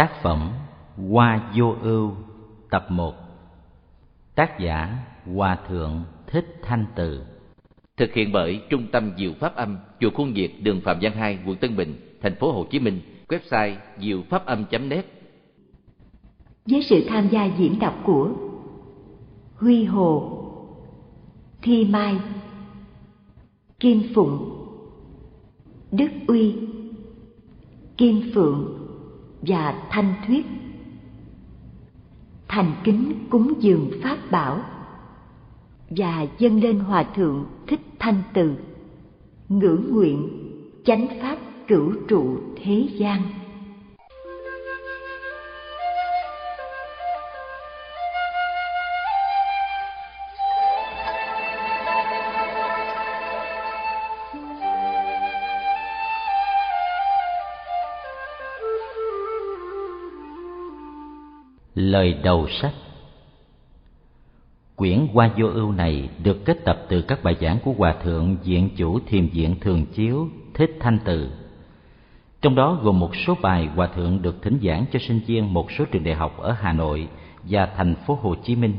Tác phẩm Hoa Vô Ưu Tập 1 Tác giả Hòa Thượng Thích Thanh Từ. Thực hiện bởi Trung tâm Diệu Pháp Âm Chùa Khuôn Việt đường Phạm Văn 2 quận Tân Bình thành phố Hồ Chí Minh. Website diệu pháp âm.net với sự tham gia diễn đọc của Huy Hồ Thi Mai Kim Phụng Đức Uy Kim Phượng và Thanh Thuyết. Thành kính cúng dường pháp bảo. Và dâng lên hòa thượng thích thanh từ. Ngưỡng nguyện chánh pháp cửu trụ thế gian. Lời đầu sách Quyển Hoa Vô Ưu này được kết tập từ các bài giảng của Hòa Thượng Diện Chủ Thiền Viện Thường Chiếu Thích Thanh Từ. Trong đó gồm một số bài Hòa Thượng được thỉnh giảng cho sinh viên một số trường đại học ở Hà Nội và thành phố Hồ Chí Minh.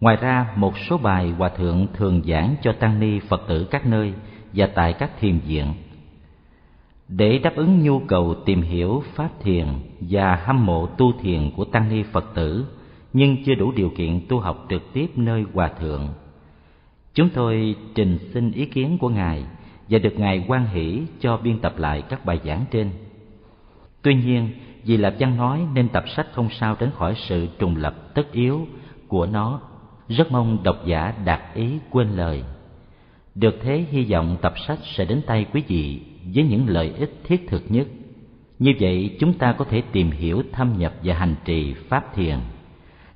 Ngoài ra, một số bài Hòa Thượng thường giảng cho tăng ni Phật tử các nơi và tại các thiền viện để đáp ứng nhu cầu tìm hiểu pháp thiền và hâm mộ tu thiền của tăng ni Phật tử nhưng chưa đủ điều kiện tu học trực tiếp nơi hòa thượng. Chúng tôi trình xin ý kiến của ngài và được ngài quan hỷ cho biên tập lại các bài giảng trên. Tuy nhiên, vì lập Văn nói nên tập sách không sao tránh khỏi sự trùng lập tất yếu của nó. Rất mong độc giả đạt ý quên lời. Được thế hy vọng tập sách sẽ đến tay quý vị với những lợi ích thiết thực nhất. Như vậy chúng ta có thể tìm hiểu thâm nhập và hành trì pháp thiền.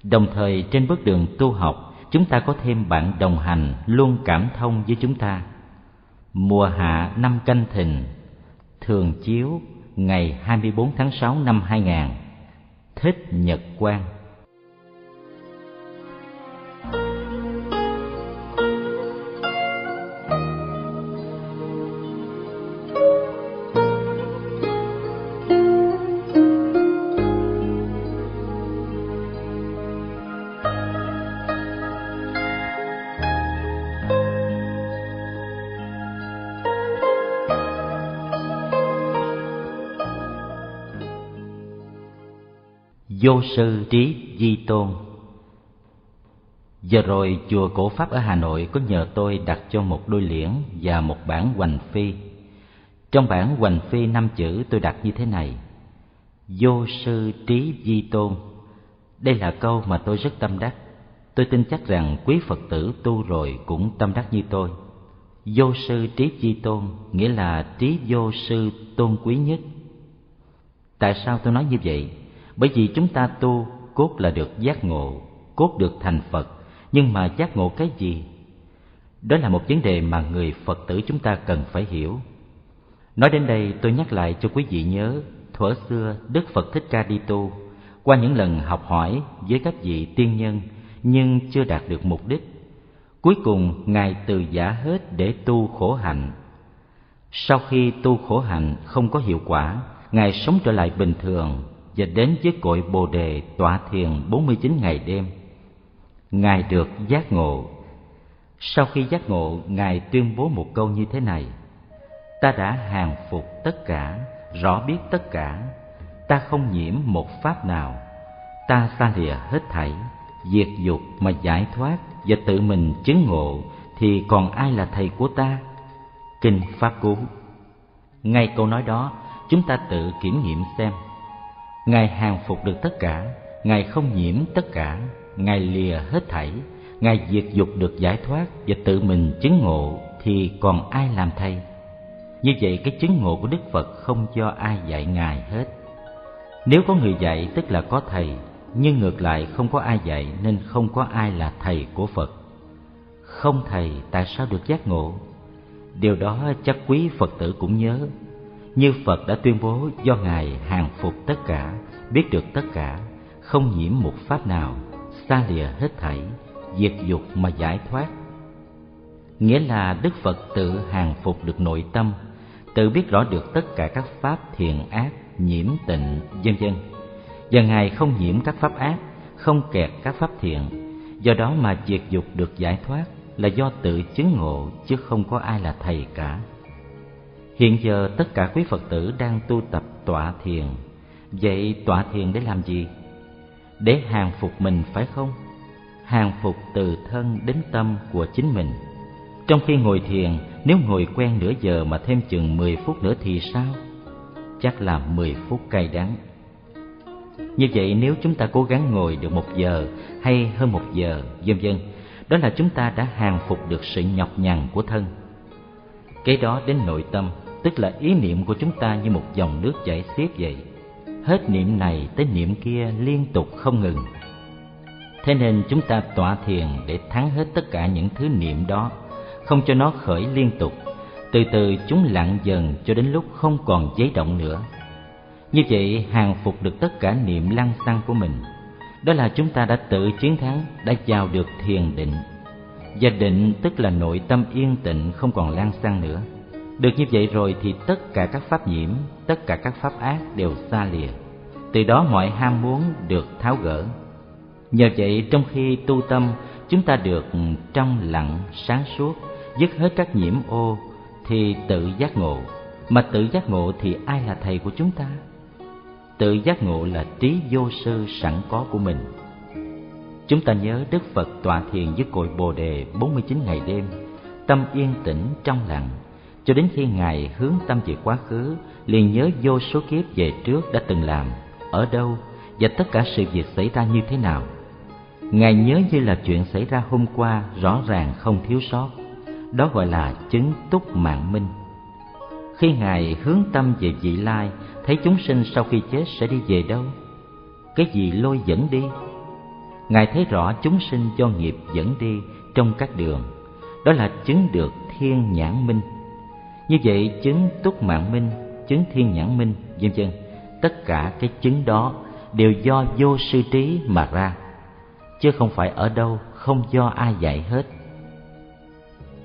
Đồng thời trên bước đường tu học, chúng ta có thêm bạn đồng hành luôn cảm thông với chúng ta. Mùa hạ năm canh thìn, thường chiếu ngày 24 tháng 6 năm 2000. Thích Nhật Quang Vô sư trí di tôn Giờ rồi chùa Cổ Pháp ở Hà Nội có nhờ tôi đặt cho một đôi liễn và một bản hoành phi. Trong bản hoành phi năm chữ tôi đặt như thế này: Vô sư trí di tôn. Đây là câu mà tôi rất tâm đắc. Tôi tin chắc rằng quý Phật tử tu rồi cũng tâm đắc như tôi. Vô sư trí di tôn nghĩa là trí vô sư tôn quý nhất. Tại sao tôi nói như vậy? Bởi vì chúng ta tu, cốt là được giác ngộ, cốt được thành phật. Nhưng mà giác ngộ cái gì? Đó là một vấn đề mà người phật tử chúng ta cần phải hiểu. Nói đến đây, tôi nhắc lại cho quý vị nhớ, thuở xưa đức phật thích ca đi tu. Qua những lần học hỏi với các vị tiên nhân, nhưng chưa đạt được mục đích. Cuối cùng, ngài từ giả hết để tu khổ hạnh. Sau khi tu khổ hạnh không có hiệu quả, ngài sống trở lại bình thường và đến với cội Bồ đề tọa thiền 49 ngày đêm. Ngài được giác ngộ. Sau khi giác ngộ, Ngài tuyên bố một câu như thế này: Ta đã hàng phục tất cả, rõ biết tất cả, ta không nhiễm một pháp nào. Ta xa lìa hết thảy, diệt dục mà giải thoát và tự mình chứng ngộ thì còn ai là thầy của ta? Kinh Pháp Cú. Ngay câu nói đó, chúng ta tự kiểm nghiệm xem Ngài hàng phục được tất cả, Ngài không nhiễm tất cả, Ngài lìa hết thảy, Ngài diệt dục được giải thoát và tự mình chứng ngộ thì còn ai làm thầy? Như vậy cái chứng ngộ của Đức Phật không cho ai dạy Ngài hết. Nếu có người dạy tức là có thầy, nhưng ngược lại không có ai dạy nên không có ai là thầy của Phật. Không thầy tại sao được giác ngộ? Điều đó chắc quý Phật tử cũng nhớ như Phật đã tuyên bố do Ngài hàng phục tất cả, biết được tất cả, không nhiễm một pháp nào, xa lìa hết thảy, diệt dục mà giải thoát. Nghĩa là Đức Phật tự hàng phục được nội tâm, tự biết rõ được tất cả các pháp thiện ác nhiễm tịnh vân vân. Và ngài không nhiễm các pháp ác không kẹt các pháp thiện. Do đó mà diệt dục được giải thoát là do tự chứng ngộ chứ không có ai là thầy cả hiện giờ tất cả quý phật tử đang tu tập tọa thiền. Vậy tọa thiền để làm gì? Để hàng phục mình, phải không? Hàng phục từ thân đến tâm của chính mình. Trong khi ngồi thiền, nếu ngồi quen nửa giờ mà thêm chừng mười phút nữa thì sao? Chắc là mười phút cay đắng. Như vậy nếu chúng ta cố gắng ngồi được một giờ hay hơn một giờ, vân vân, đó là chúng ta đã hàng phục được sự nhọc nhằn của thân. Kế đó đến nội tâm tức là ý niệm của chúng ta như một dòng nước chảy xiết vậy. Hết niệm này tới niệm kia liên tục không ngừng. Thế nên chúng ta tọa thiền để thắng hết tất cả những thứ niệm đó, không cho nó khởi liên tục. Từ từ chúng lặng dần cho đến lúc không còn giấy động nữa. Như vậy hàng phục được tất cả niệm lăng xăng của mình. Đó là chúng ta đã tự chiến thắng, đã vào được thiền định. Và định tức là nội tâm yên tịnh không còn lan xăng nữa được như vậy rồi thì tất cả các pháp nhiễm, tất cả các pháp ác đều xa lìa. Từ đó mọi ham muốn được tháo gỡ. Nhờ vậy, trong khi tu tâm, chúng ta được trong lặng sáng suốt, dứt hết các nhiễm ô thì tự giác ngộ. Mà tự giác ngộ thì ai là thầy của chúng ta? Tự giác ngộ là trí vô sư sẵn có của mình. Chúng ta nhớ đức phật tọa thiền dưới cội bồ đề 49 ngày đêm, tâm yên tĩnh trong lặng cho đến khi ngài hướng tâm về quá khứ, liền nhớ vô số kiếp về trước đã từng làm, ở đâu, và tất cả sự việc xảy ra như thế nào. Ngài nhớ như là chuyện xảy ra hôm qua rõ ràng không thiếu sót, đó gọi là chứng túc mạng minh. Khi ngài hướng tâm về vị lai, thấy chúng sinh sau khi chết sẽ đi về đâu? Cái gì lôi dẫn đi? Ngài thấy rõ chúng sinh do nghiệp dẫn đi trong các đường, đó là chứng được thiên nhãn minh như vậy chứng túc mạng minh, chứng thiên nhãn minh, vân vân. Tất cả cái chứng đó đều do vô sư trí mà ra, chứ không phải ở đâu không do ai dạy hết.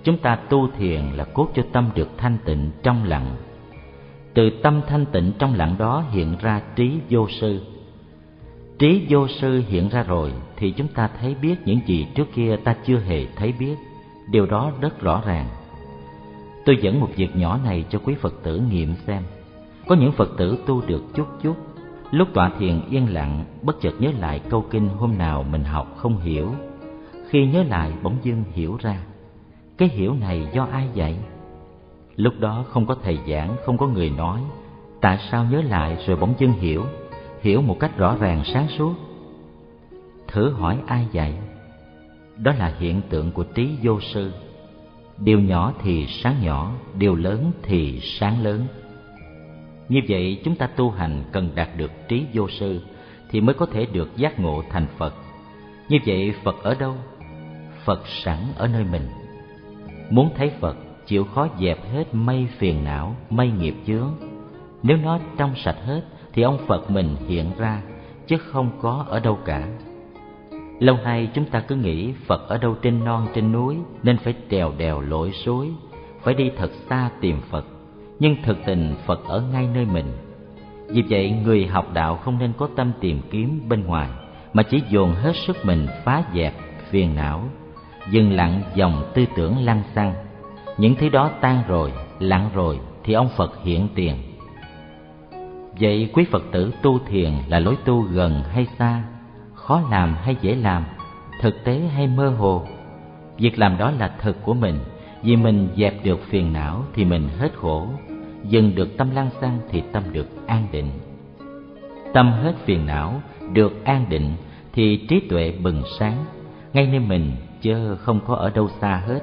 Chúng ta tu thiền là cốt cho tâm được thanh tịnh trong lặng. Từ tâm thanh tịnh trong lặng đó hiện ra trí vô sư. Trí vô sư hiện ra rồi thì chúng ta thấy biết những gì trước kia ta chưa hề thấy biết. Điều đó rất rõ ràng tôi dẫn một việc nhỏ này cho quý phật tử nghiệm xem. Có những phật tử tu được chút chút, lúc tọa thiền yên lặng, bất chợt nhớ lại câu kinh hôm nào mình học không hiểu. Khi nhớ lại, bỗng dưng hiểu ra, cái hiểu này do ai dạy lúc đó không có thầy giảng, không có người nói. Tại sao nhớ lại rồi bỗng dưng hiểu? Hiểu một cách rõ ràng sáng suốt. Thử hỏi ai dạy đó là hiện tượng của trí vô sư điều nhỏ thì sáng nhỏ, điều lớn thì sáng lớn. Như vậy chúng ta tu hành cần đạt được trí vô sư thì mới có thể được giác ngộ thành phật. Như vậy phật ở đâu? Phật sẵn ở nơi mình. Muốn thấy phật, chịu khó dẹp hết mây phiền não, mây nghiệp chướng. Nếu nó trong sạch hết thì ông phật mình hiện ra, chứ không có ở đâu cả lâu nay chúng ta cứ nghĩ phật ở đâu trên non trên núi nên phải trèo đèo lội suối, phải đi thật xa tìm phật. Nhưng thực tình phật ở ngay nơi mình. Vì vậy người học đạo không nên có tâm tìm kiếm bên ngoài, mà chỉ dồn hết sức mình phá dẹp, phiền não, dừng lặng dòng tư tưởng lăng xăng. Những thứ đó tan rồi, lặng rồi thì ông phật hiện tiền. Vậy quý phật tử tu thiền là lối tu gần hay xa? Khó làm hay dễ làm, thực tế hay mơ hồ. Việc làm đó là thật của mình, vì mình dẹp được phiền não thì mình hết khổ, dừng được tâm lăng xăng thì tâm được an định. Tâm hết phiền não, được an định thì trí tuệ bừng sáng, ngay nơi mình chớ không có ở đâu xa hết.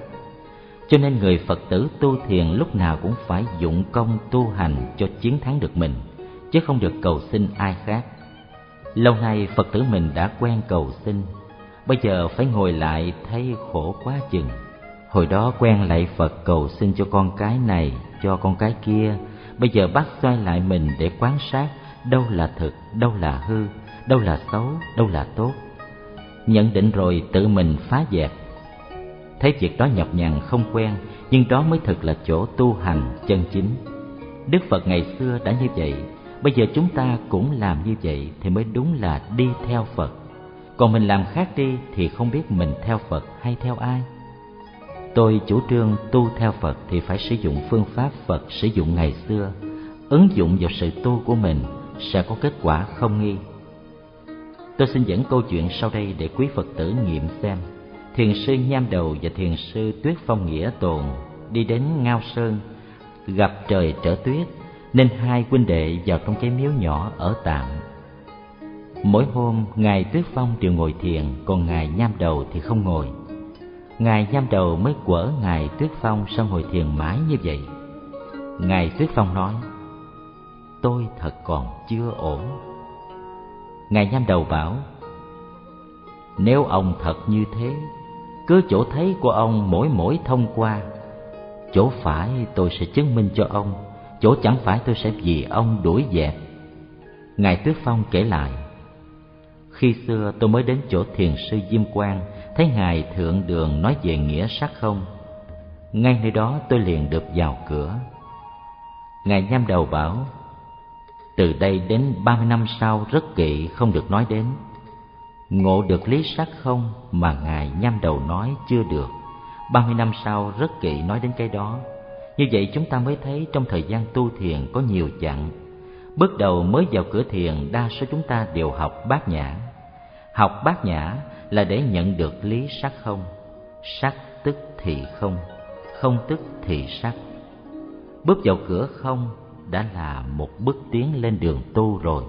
Cho nên người phật tử tu thiền lúc nào cũng phải dụng công tu hành cho chiến thắng được mình, chứ không được cầu xin ai khác lâu nay phật tử mình đã quen cầu xin bây giờ phải ngồi lại thấy khổ quá chừng. Hồi đó quen lại phật cầu xin cho con cái này cho con cái kia. Bây giờ bắt xoay lại mình để quan sát đâu là thực đâu là hư đâu là xấu đâu là tốt. Nhận định rồi tự mình phá dẹp. Thấy việc đó nhọc nhằn không quen nhưng đó mới thực là chỗ tu hành chân chính. Đức Phật ngày xưa đã như vậy, bây giờ chúng ta cũng làm như vậy thì mới đúng là đi theo Phật. Còn mình làm khác đi thì không biết mình theo Phật hay theo ai. Tôi chủ trương tu theo Phật thì phải sử dụng phương pháp Phật sử dụng ngày xưa, ứng dụng vào sự tu của mình sẽ có kết quả không nghi. Tôi xin dẫn câu chuyện sau đây để quý Phật tử nghiệm xem. Thiền sư Nham Đầu và thiền sư Tuyết Phong Nghĩa Tồn đi đến Ngao Sơn, gặp trời trở tuyết, nên hai huynh đệ vào trong cái miếu nhỏ ở tạm. Mỗi hôm, Ngài Tuyết Phong đều ngồi thiền, còn Ngài Nham Đầu thì không ngồi. Ngài Nham Đầu mới quở Ngài Tuyết Phong sao ngồi thiền mãi như vậy. Ngài Tuyết Phong nói, tôi thật còn chưa ổn. Ngài Nham Đầu bảo, nếu ông thật như thế, cứ chỗ thấy của ông mỗi mỗi thông qua, chỗ phải tôi sẽ chứng minh cho ông, chỗ chẳng phải tôi sẽ vì ông đuổi dẹp. Ngài tước Phong kể lại, khi xưa tôi mới đến chỗ thiền sư Diêm Quang, thấy Ngài Thượng Đường nói về nghĩa sắc không. Ngay nơi đó tôi liền được vào cửa. Ngài Nham Đầu bảo, từ đây đến ba mươi năm sau rất kỵ không được nói đến. Ngộ được lý sắc không mà Ngài Nham Đầu nói chưa được. ba mươi năm sau rất kỵ nói đến cái đó. Như vậy chúng ta mới thấy trong thời gian tu thiền có nhiều chặng. Bước đầu mới vào cửa thiền đa số chúng ta đều học bát nhã. Học bát nhã là để nhận được lý sắc không. Sắc tức thì không, không tức thì sắc. Bước vào cửa không đã là một bước tiến lên đường tu rồi,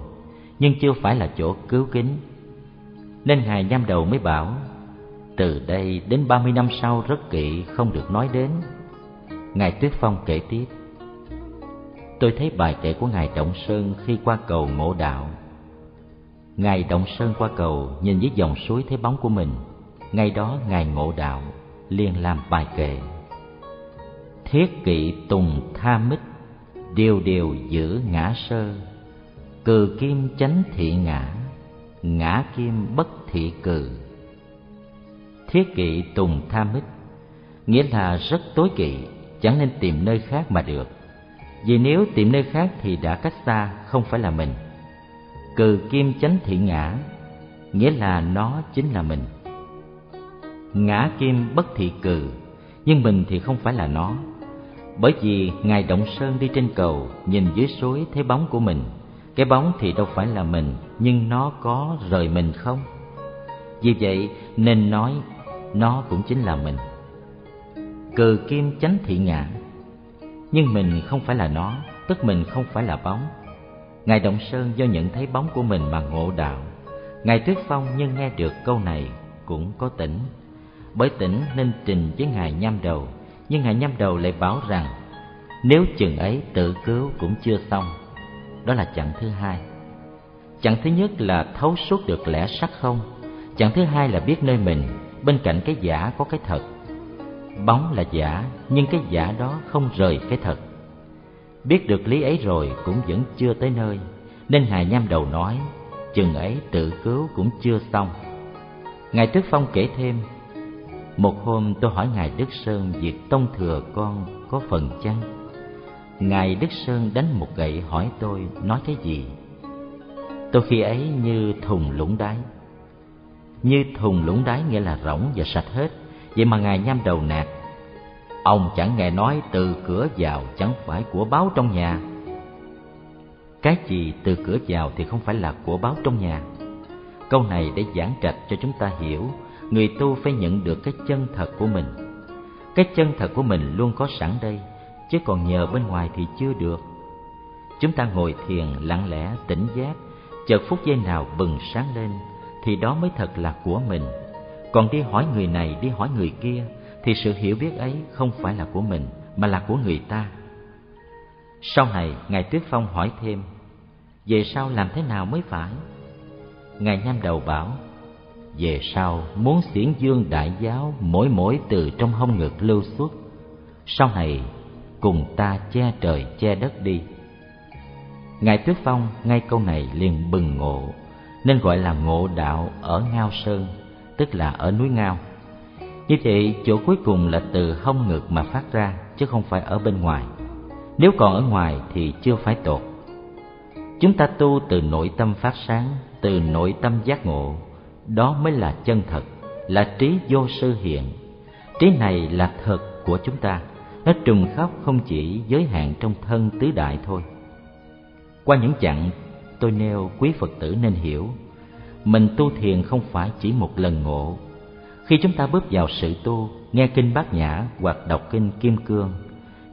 nhưng chưa phải là chỗ cứu kính. Nên Ngài Nham Đầu mới bảo, từ đây đến ba mươi năm sau rất kỵ không được nói đến. Ngài Tuyết Phong kể tiếp, tôi thấy bài kể của Ngài Động Sơn khi qua cầu ngộ đạo. Ngài Động Sơn qua cầu nhìn dưới dòng suối thấy bóng của mình, ngay đó Ngài ngộ đạo, liền làm bài kệ. Thiết kỵ tùng tha mít điều điều giữ ngã sơ. Cừ kim chánh thị ngã ngã kim bất thị cừ. Thiết kỵ tùng tha mít nghĩa là rất tối kỵ chẳng nên tìm nơi khác mà được. Vì nếu tìm nơi khác thì đã cách xa, không phải là mình. Cừ kim chánh thị ngã, nghĩa là nó chính là mình. Ngã kim bất thị cừ, nhưng mình thì không phải là nó. Bởi vì Ngài Động Sơn đi trên cầu, Nhìn dưới suối thấy bóng của mình. Cái bóng thì đâu phải là mình, Nhưng nó có rời mình không? Vì vậy, nên nói, Nó cũng chính là mình cờ kim chánh thị ngã Nhưng mình không phải là nó Tức mình không phải là bóng Ngài Động Sơn do nhận thấy bóng của mình mà ngộ đạo Ngài Tuyết Phong nhưng nghe được câu này cũng có tỉnh Bởi tỉnh nên trình với Ngài Nham Đầu nhưng Ngài Nhâm Đầu lại bảo rằng nếu chừng ấy tự cứu cũng chưa xong. Đó là chặng thứ hai. Chặng thứ nhất là thấu suốt được lẽ sắc không. Chặng thứ hai là biết nơi mình, bên cạnh cái giả có cái thật. Bóng là giả, nhưng cái giả đó không rời cái thật. Biết được lý ấy rồi cũng vẫn chưa tới nơi, nên Ngài Nham Đầu nói, chừng ấy tự cứu cũng chưa xong. Ngài tước Phong kể thêm, một hôm tôi hỏi Ngài Đức Sơn việc tông thừa con có phần chăng? Ngài Đức Sơn đánh một gậy hỏi tôi nói cái gì? Tôi khi ấy như thùng lũng đáy. Như thùng lũng đáy nghĩa là rỗng và sạch hết, vậy mà Ngài nhăm đầu nạt. Ông chẳng nghe nói từ cửa vào chẳng phải của báo trong nhà. Cái gì từ cửa vào thì không phải là của báo trong nhà. Câu này để giảng trạch cho chúng ta hiểu, người tu phải nhận được cái chân thật của mình cái chân thật của mình luôn có sẵn đây, chứ còn nhờ bên ngoài thì chưa được chúng ta ngồi thiền lặng lẽ, tỉnh giác, chợt phút giây nào bừng sáng lên, thì đó mới thật là của mình còn đi hỏi người này, đi hỏi người kia, thì sự hiểu biết ấy không phải là của mình, mà là của người ta. Sau này, ngài tuyết phong hỏi thêm, về sau làm thế nào mới phải? Ngài nham đầu bảo, về sau muốn xiển dương đại giáo mỗi mỗi từ trong hông ngực lưu xuất, sau này cùng ta che trời che đất đi. Ngài tuyết phong ngay câu này liền bừng ngộ, nên gọi là ngộ đạo ở ngao sơn tức là ở núi ngao. Như vậy, chỗ cuối cùng là từ hông ngực mà phát ra, chứ không phải ở bên ngoài. Nếu còn ở ngoài thì chưa phải tột. Chúng ta tu từ nội tâm phát sáng, từ nội tâm giác ngộ. Đó mới là chân thật, là trí vô sư hiện. Trí này là thật của chúng ta. Nó trùng khóc không chỉ giới hạn trong thân tứ đại thôi. Qua những chặng tôi nêu quý phật tử nên hiểu mình tu thiền không phải chỉ một lần ngộ. Khi chúng ta bước vào sự tu, nghe kinh bát nhã hoặc đọc kinh kim cương,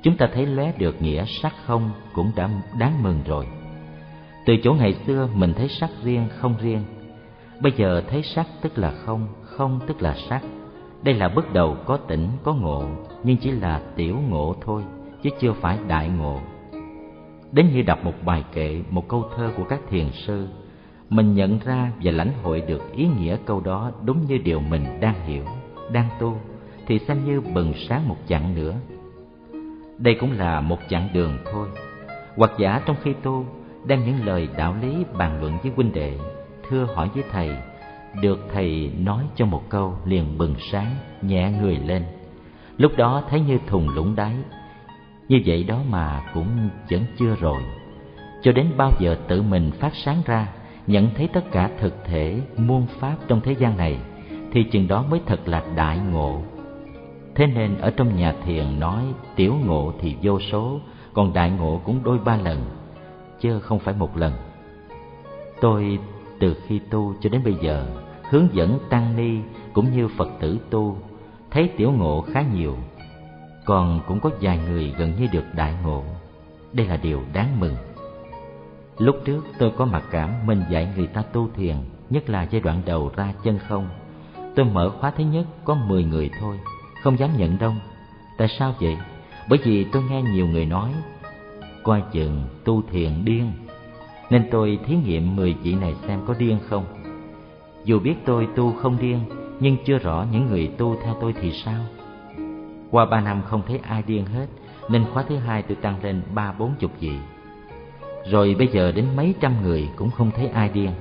chúng ta thấy lóe được nghĩa sắc không cũng đã đáng mừng rồi. Từ chỗ ngày xưa, mình thấy sắc riêng, không riêng. Bây giờ thấy sắc tức là không không tức là sắc. Đây là bước đầu có tỉnh, có ngộ, nhưng chỉ là tiểu ngộ thôi, chứ chưa phải đại ngộ. Đến như đọc một bài kệ, một câu thơ của các thiền sư mình nhận ra và lãnh hội được ý nghĩa câu đó đúng như điều mình đang hiểu, đang tu, thì xem như bừng sáng một chặng nữa. Đây cũng là một chặng đường thôi. Hoặc giả trong khi tu, đem những lời đạo lý bàn luận với huynh đệ, thưa hỏi với thầy, được thầy nói cho một câu liền bừng sáng, nhẹ người lên. Lúc đó thấy như thùng lũng đáy. Như vậy đó mà cũng vẫn chưa rồi. Cho đến bao giờ tự mình phát sáng ra nhận thấy tất cả thực thể, muôn pháp trong thế gian này, thì chừng đó mới thật là đại ngộ. Thế nên ở trong nhà thiền nói, tiểu ngộ thì vô số, còn đại ngộ cũng đôi ba lần, chứ không phải một lần. Tôi từ khi tu cho đến bây giờ, hướng dẫn tăng ni cũng như phật tử tu, thấy tiểu ngộ khá nhiều, còn cũng có vài người gần như được đại ngộ. Đây là điều đáng mừng lúc trước tôi có mặc cảm mình dạy người ta tu thiền, nhất là giai đoạn đầu ra chân không. Tôi mở khóa thứ nhất, có mười người thôi, không dám nhận đông tại sao vậy? Bởi vì tôi nghe nhiều người nói coi chừng tu thiền điên. Nên tôi thí nghiệm mười vị này xem có điên không. Dù biết tôi tu không điên, nhưng chưa rõ những người tu theo tôi thì sao. Qua ba năm không thấy ai điên hết, nên khóa thứ hai tôi tăng lên ba bốn chục vị rồi bây giờ đến mấy trăm người cũng không thấy ai điên.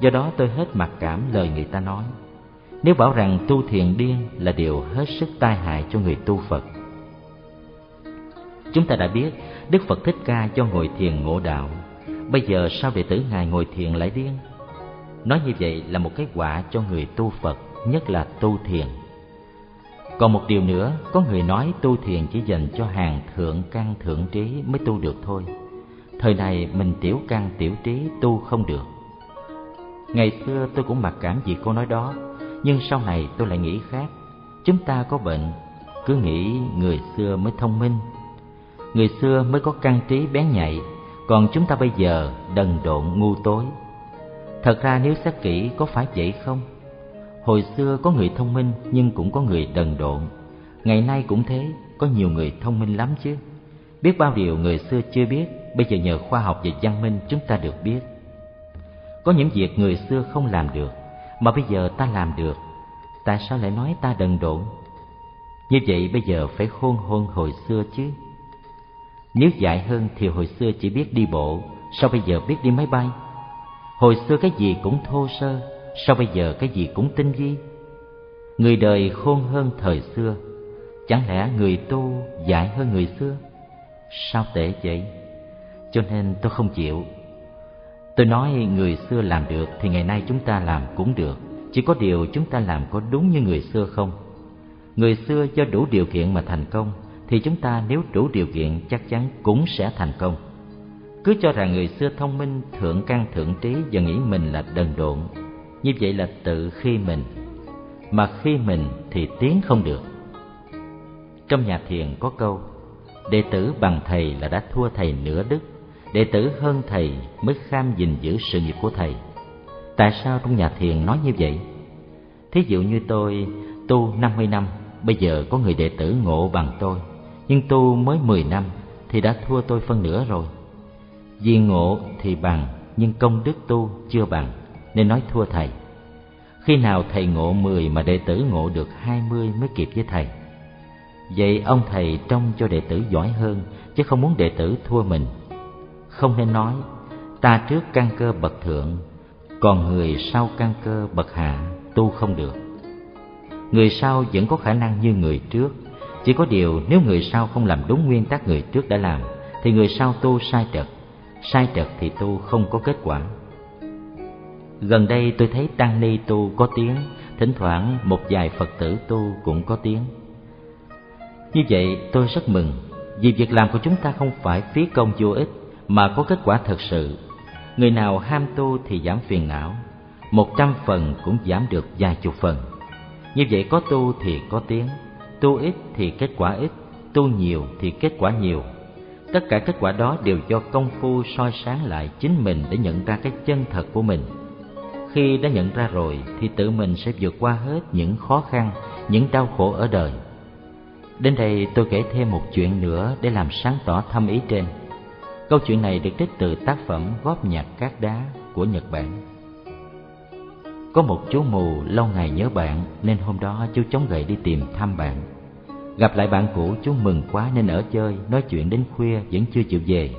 Do đó tôi hết mặc cảm lời người ta nói. Nếu bảo rằng tu thiền điên là điều hết sức tai hại cho người tu phật. Chúng ta đã biết đức phật thích ca cho ngồi thiền ngộ đạo. Bây giờ sao đệ tử ngài ngồi thiền lại điên? Nói như vậy là một cái quả cho người tu phật, nhất là tu thiền. Còn một điều nữa, có người nói tu thiền chỉ dành cho hàng thượng, căn thượng trí mới tu được thôi thời này mình tiểu căn tiểu trí tu không được. Ngày xưa tôi cũng mặc cảm vì câu nói đó, nhưng sau này tôi lại nghĩ khác. Chúng ta có bệnh, cứ nghĩ người xưa mới thông minh. Người xưa mới có căn trí bén nhạy, còn chúng ta bây giờ đần độn ngu tối. Thật ra nếu xét kỹ có phải vậy không? Hồi xưa có người thông minh nhưng cũng có người đần độn. Ngày nay cũng thế, có nhiều người thông minh lắm chứ. Biết bao điều người xưa chưa biết bây giờ nhờ khoa học và văn minh chúng ta được biết. Có những việc người xưa không làm được, mà bây giờ ta làm được. Tại sao lại nói ta đần độn? Như vậy bây giờ phải khôn hôn hồi xưa chứ. Nếu dại hơn thì hồi xưa chỉ biết đi bộ, sao bây giờ biết đi máy bay? Hồi xưa cái gì cũng thô sơ, sao bây giờ cái gì cũng tinh vi? Người đời khôn hơn thời xưa, chẳng lẽ người tu dại hơn người xưa? Sao tệ vậy? Cho nên tôi không chịu. Tôi nói, người xưa làm được thì ngày nay chúng ta làm cũng được. Chỉ có điều chúng ta làm có đúng như người xưa không? Người xưa do đủ điều kiện mà thành công, thì chúng ta nếu đủ điều kiện chắc chắn cũng sẽ thành công. Cứ cho rằng người xưa thông minh, thượng căn, thượng trí và nghĩ mình là đần độn. Như vậy là tự khi mình. Mà khi mình thì tiến không được. Trong nhà thiền có câu, đệ tử bằng thầy là đã thua thầy nửa đức đệ tử hơn thầy mới kham gìn giữ sự nghiệp của thầy. Tại sao trong nhà thiền nói như vậy? Thí dụ như tôi tu năm mươi năm, bây giờ có người đệ tử ngộ bằng tôi. Nhưng tu mới mười năm thì đã thua tôi phân nửa rồi. Vì ngộ thì bằng, nhưng công đức tu chưa bằng, nên nói thua thầy. Khi nào thầy ngộ mười mà đệ tử ngộ được hai mươi mới kịp với thầy. Vậy ông thầy trông cho đệ tử giỏi hơn, chứ không muốn đệ tử thua mình không nên nói, ta trước căn cơ bậc thượng, còn người sau căn cơ bậc hạ, tu không được. Người sau vẫn có khả năng như người trước, chỉ có điều nếu người sau không làm đúng nguyên tắc người trước đã làm, thì người sau tu sai trật sai trật thì tu không có kết quả. Gần đây tôi thấy tăng ni tu có tiếng, thỉnh thoảng một vài phật tử tu cũng có tiếng. Như vậy tôi rất mừng, vì việc làm của chúng ta không phải phí công vô ích mà có kết quả thật sự. Người nào ham tu thì giảm phiền não, một trăm phần cũng giảm được vài chục phần. Như vậy có tu thì có tiếng tu ít thì kết quả ít, tu nhiều thì kết quả nhiều. Tất cả kết quả đó đều do công phu soi sáng lại chính mình để nhận ra cái chân thật của mình. Khi đã nhận ra rồi thì tự mình sẽ vượt qua hết những khó khăn, những đau khổ ở đời. Đến đây tôi kể thêm một chuyện nữa để làm sáng tỏ thâm ý trên câu chuyện này được trích từ tác phẩm góp nhạc cát đá của nhật bản. Có một chú mù lâu ngày nhớ bạn, nên hôm đó chú chống gậy đi tìm thăm bạn. Gặp lại bạn cũ, chú mừng quá nên ở chơi, nói chuyện đến khuya vẫn chưa chịu về.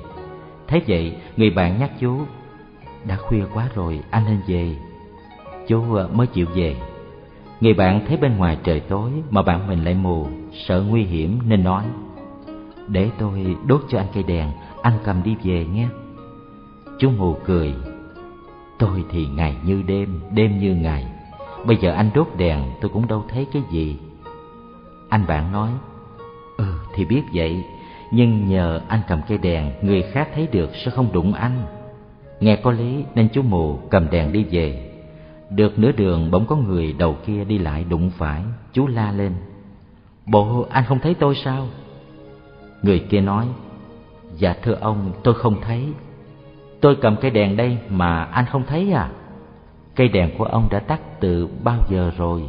Thấy vậy, người bạn nhắc chú, đã khuya quá rồi, anh nên về. Chú ờ, mới chịu về. Người bạn thấy bên ngoài trời tối mà bạn mình lại mù, sợ nguy hiểm nên nói, để tôi đốt cho anh cây đèn anh cầm đi về nghe, chú mù cười. Tôi thì ngày như đêm đêm như ngày. Bây giờ anh đốt đèn tôi cũng đâu thấy cái gì. Anh bạn nói ừ thì biết vậy nhưng nhờ anh cầm cây đèn người khác thấy được sẽ không đụng anh. Nghe có lý nên chú mù cầm đèn đi về. Được nửa đường bỗng có người đầu kia đi lại đụng phải chú la lên. Bộ anh không thấy tôi sao? Người kia nói dạ thưa ông, tôi không thấy. Tôi cầm cây đèn đây mà anh không thấy à? Cây đèn của ông đã tắt từ bao giờ rồi?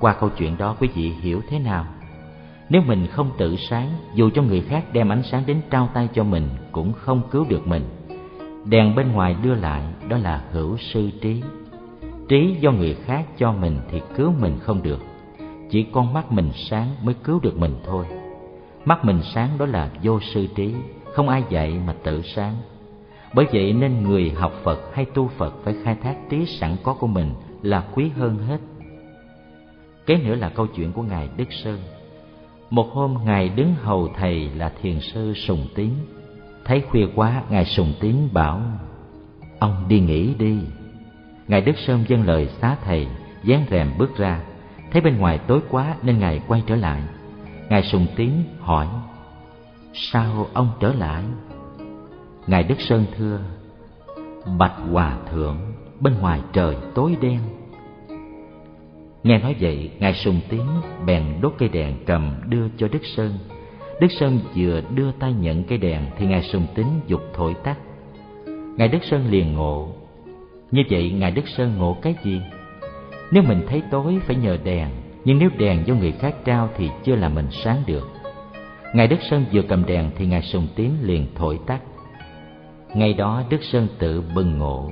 Qua câu chuyện đó, quý vị hiểu thế nào? Nếu mình không tự sáng, dù cho người khác đem ánh sáng đến trao tay cho mình, cũng không cứu được mình. Đèn bên ngoài đưa lại, đó là hữu sư trí. Trí do người khác cho mình thì cứu mình không được. Chỉ con mắt mình sáng mới cứu được mình thôi mắt mình sáng đó là vô sư trí, không ai dạy mà tự sáng. Bởi vậy nên người học phật hay tu phật phải khai thác trí sẵn có của mình là quý hơn hết. Kế nữa là câu chuyện của ngài đức sơn một hôm ngài đứng hầu thầy là thiền sư sùng tín. Thấy khuya quá, ngài sùng tín bảo, ông đi nghỉ đi. Ngài đức sơn dâng lời xá thầy, dán rèm bước ra. Thấy bên ngoài tối quá nên ngài quay trở lại ngài sùng tín hỏi, sao ông trở lại? Ngài đức sơn thưa, bạch hòa thượng, bên ngoài trời tối đen. Nghe nói vậy, ngài sùng tín bèn đốt cây đèn cầm đưa cho đức sơn. Đức sơn vừa đưa tay nhận cây đèn thì ngài sùng tín dục thổi tắt. Ngài đức sơn liền ngộ. Như vậy ngài đức sơn ngộ cái gì? Nếu mình thấy tối phải nhờ đèn nhưng nếu đèn do người khác trao thì chưa là mình sáng được. Ngài đức sơn vừa cầm đèn thì ngài sùng tiến liền thổi tắt. Ngay đó đức sơn tự bừng ngộ,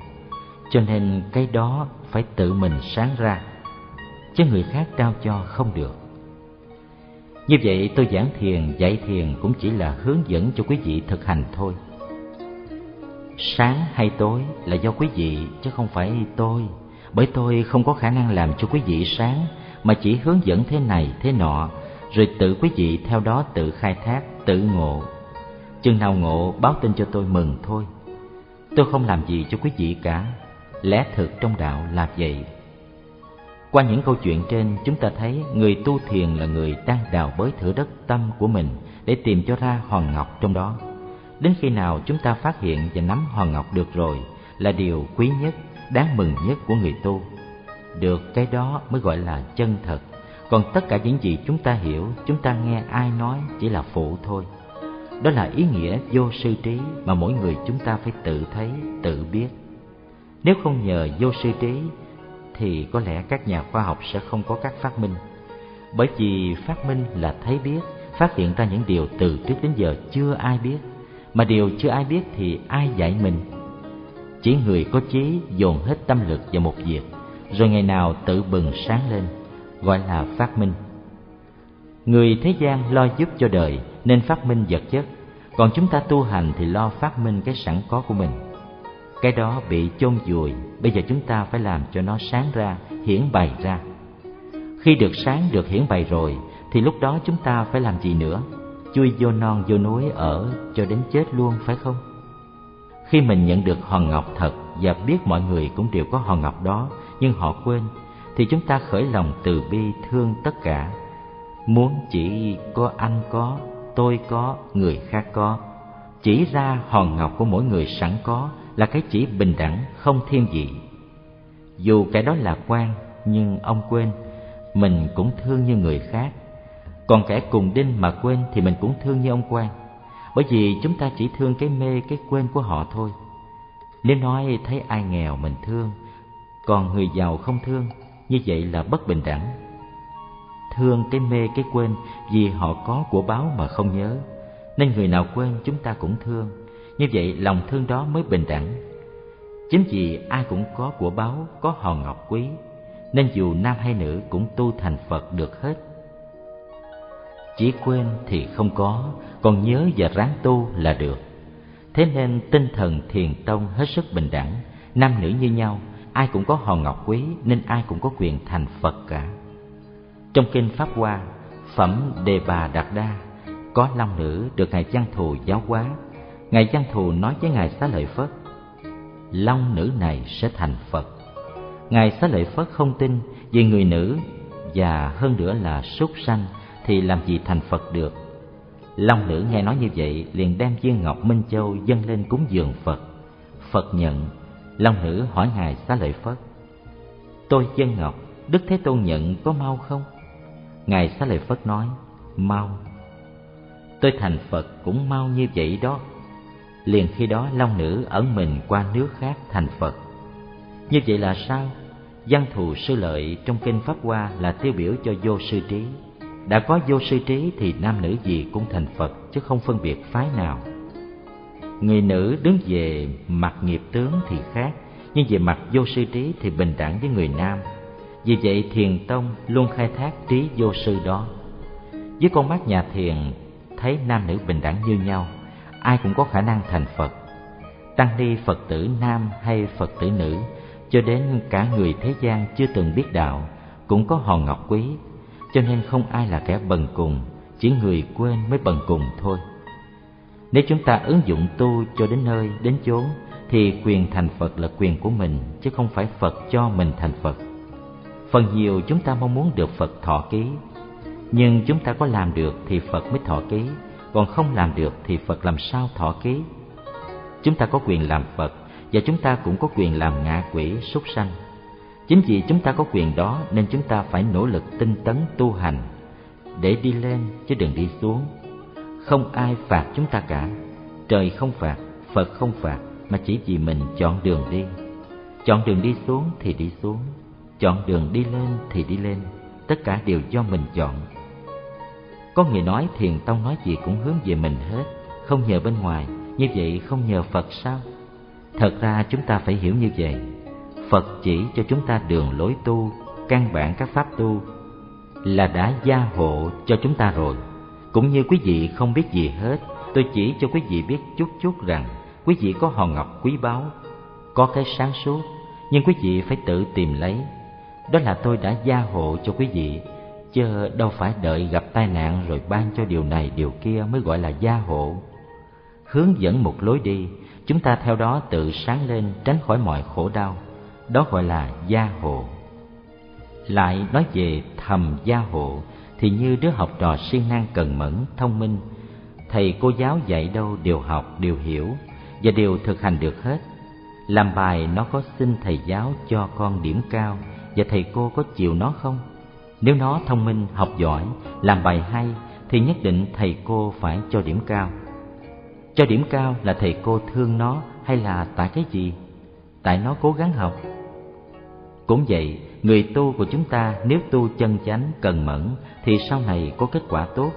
cho nên cái đó phải tự mình sáng ra, chứ người khác trao cho không được. Như vậy tôi giảng thiền, dạy thiền cũng chỉ là hướng dẫn cho quý vị thực hành thôi. Sáng hay tối là do quý vị, chứ không phải tôi. Bởi tôi không có khả năng làm cho quý vị sáng mà chỉ hướng dẫn thế này thế nọ rồi tự quý vị theo đó tự khai thác tự ngộ chừng nào ngộ báo tin cho tôi mừng thôi tôi không làm gì cho quý vị cả lẽ thực trong đạo là vậy qua những câu chuyện trên, chúng ta thấy người tu thiền là người đang đào bới thửa đất tâm của mình để tìm cho ra hòn ngọc trong đó. Đến khi nào chúng ta phát hiện và nắm hòn ngọc được rồi là điều quý nhất, đáng mừng nhất của người tu. Được cái đó mới gọi là chân thật. Còn tất cả những gì chúng ta hiểu, chúng ta nghe ai nói chỉ là phụ thôi. Đó là ý nghĩa vô sư trí mà mỗi người chúng ta phải tự thấy, tự biết. Nếu không nhờ vô sư trí thì có lẽ các nhà khoa học sẽ không có các phát minh. Bởi vì phát minh là thấy biết, phát hiện ra những điều từ trước đến giờ chưa ai biết, mà điều chưa ai biết thì ai dạy mình. Chỉ người có trí dồn hết tâm lực vào một việc, rồi ngày nào tự bừng sáng lên, gọi là phát minh. Người thế gian lo giúp cho đời nên phát minh vật chất, còn chúng ta tu hành thì lo phát minh cái sẵn có của mình cái đó bị chôn vùi bây giờ chúng ta phải làm cho nó sáng ra hiển bày ra khi được sáng được hiển bày rồi thì lúc đó chúng ta phải làm gì nữa chui vô non vô núi ở cho đến chết luôn phải không? Khi mình nhận được hòn ngọc thật và biết mọi người cũng đều có hòn ngọc đó nhưng họ quên thì chúng ta khởi lòng từ bi thương tất cả. Muốn chỉ có anh có, tôi có, người khác có. Chỉ ra hòn ngọc của mỗi người sẵn có là cái chỉ bình đẳng không thiên vị. Dù cái đó là quan nhưng ông quên, mình cũng thương như người khác. Còn kẻ cùng đinh mà quên thì mình cũng thương như ông quan bởi vì chúng ta chỉ thương cái mê cái quên của họ thôi nếu nói thấy ai nghèo mình thương còn người giàu không thương, như vậy là bất bình đẳng. Thương cái mê cái quên vì họ có của báo mà không nhớ, nên người nào quên chúng ta cũng thương. Như vậy lòng thương đó mới bình đẳng. Chính vì ai cũng có của báo, có hòn ngọc quý, nên dù nam hay nữ cũng tu thành phật được hết. Chỉ quên thì không có, còn nhớ và ráng tu là được. Thế nên tinh thần thiền tông hết sức bình đẳng, nam nữ như nhau ai cũng có hòn ngọc quý, nên ai cũng có quyền thành phật cả. Trong kinh pháp hoa, phẩm đề bà đạt đa, có long nữ được ngài văn thù giáo hóa. Ngài văn thù nói với ngài xá lợi phất, long nữ này sẽ thành phật. Ngài xá lợi phất không tin vì người nữ và hơn nữa là súc sanh thì làm gì thành phật được. Long nữ nghe nói như vậy liền đem viên ngọc minh châu dâng lên cúng dường phật. Phật nhận long nữ hỏi ngài xá lợi phất, tôi dân ngọc, đức thế tôn nhận có mau không? Ngài xá lợi phất nói, mau. Tôi thành phật cũng mau như vậy đó. Liền khi đó long nữ ẩn mình qua nước khác thành phật. Như vậy là sao? Văn thù sư lợi trong kinh pháp hoa là tiêu biểu cho vô sư trí. Đã có vô sư trí thì nam nữ gì cũng thành phật chứ không phân biệt phái nào người nữ đứng về mặt nghiệp tướng thì khác, nhưng về mặt vô sư trí thì bình đẳng với người nam. Vì vậy thiền tông luôn khai thác trí vô sư đó. Với con mắt nhà thiền, thấy nam nữ bình đẳng như nhau, ai cũng có khả năng thành phật. Tăng ni phật tử nam hay phật tử nữ, cho đến cả người thế gian chưa từng biết đạo, cũng có hòn ngọc quý, cho nên không ai là kẻ bần cùng, chỉ người quên mới bần cùng thôi nếu chúng ta ứng dụng tu cho đến nơi, đến chốn, thì quyền thành phật là quyền của mình, chứ không phải phật cho mình thành phật. Phần nhiều chúng ta mong muốn được phật thọ ký, nhưng chúng ta có làm được thì phật mới thọ ký, còn không làm được thì phật làm sao thọ ký? Chúng ta có quyền làm phật, và chúng ta cũng có quyền làm ngạ quỷ, súc sanh. Chính vì chúng ta có quyền đó, nên chúng ta phải nỗ lực tinh tấn tu hành, để đi lên chứ đừng đi xuống không ai phạt chúng ta cả. Trời không phạt, phật không phạt, mà chỉ vì mình chọn đường đi. Chọn đường đi xuống thì đi xuống, chọn đường đi lên thì đi lên. Tất cả đều do mình chọn. Có người nói thiền tông nói gì cũng hướng về mình hết, không nhờ bên ngoài. Như vậy không nhờ phật sao? Thật ra chúng ta phải hiểu như vậy. Phật chỉ cho chúng ta đường lối tu, căn bản các pháp tu, là đã gia hộ cho chúng ta rồi cũng như quý vị không biết gì hết, tôi chỉ cho quý vị biết chút chút rằng, quý vị có hòn ngọc quý báu, có cái sáng suốt, nhưng quý vị phải tự tìm lấy. Đó là tôi đã gia hộ cho quý vị, chứ đâu phải đợi gặp tai nạn rồi ban cho điều này điều kia mới gọi là gia hộ. Hướng dẫn một lối đi, chúng ta theo đó tự sáng lên tránh khỏi mọi khổ đau, đó gọi là gia hộ. Lại nói về thầm gia hộ thì như đứa học trò siêng năng cần mẫn, thông minh. Thầy cô giáo dạy đâu đều học, đều hiểu, và đều thực hành được hết. Làm bài nó có xin thầy giáo cho con điểm cao, và thầy cô có chịu nó không? Nếu nó thông minh, học giỏi, làm bài hay, thì nhất định thầy cô phải cho điểm cao. Cho điểm cao là thầy cô thương nó hay là tại cái gì? Tại nó cố gắng học. Cũng vậy người tu của chúng ta nếu tu chân chánh, cần mẫn, thì sau này có kết quả tốt.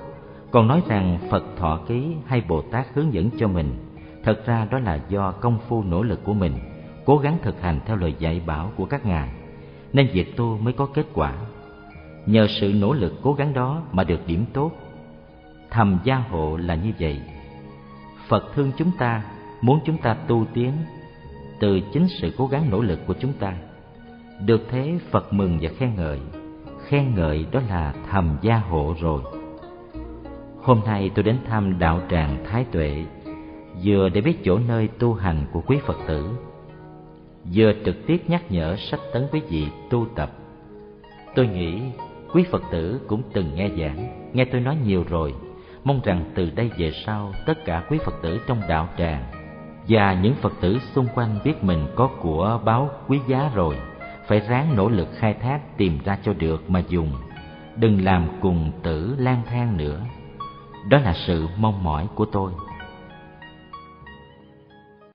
Còn nói rằng phật thọ ký hay bồ tát hướng dẫn cho mình, thật ra đó là do công phu nỗ lực của mình, cố gắng thực hành theo lời dạy bảo của các ngài. Nên việc tu mới có kết quả. Nhờ sự nỗ lực cố gắng đó mà được điểm tốt. Thầm gia hộ là như vậy. Phật thương chúng ta, muốn chúng ta tu tiến từ chính sự cố gắng nỗ lực của chúng ta được thế phật mừng và khen ngợi. Khen ngợi đó là thầm gia hộ rồi. Hôm nay tôi đến thăm đạo tràng Thái Tuệ, vừa để biết chỗ nơi tu hành của quý Phật tử, vừa trực tiếp nhắc nhở sách tấn quý vị tu tập. Tôi nghĩ quý Phật tử cũng từng nghe giảng, nghe tôi nói nhiều rồi, mong rằng từ đây về sau tất cả quý Phật tử trong đạo tràng và những Phật tử xung quanh biết mình có của báo quý giá rồi, phải ráng nỗ lực khai thác tìm ra cho được mà dùng, đừng làm cùng tử lang thang nữa. Đó là sự mong mỏi của tôi.